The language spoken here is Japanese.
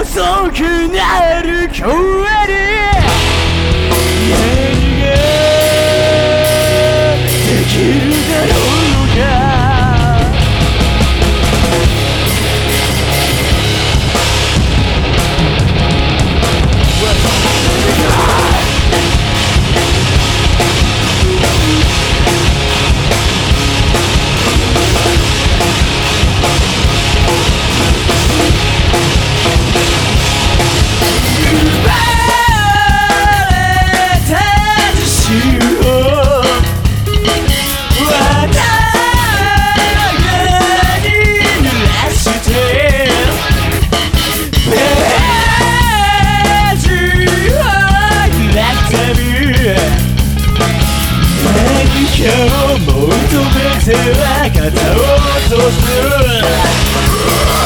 遅くなる今日に何ができる so smooth.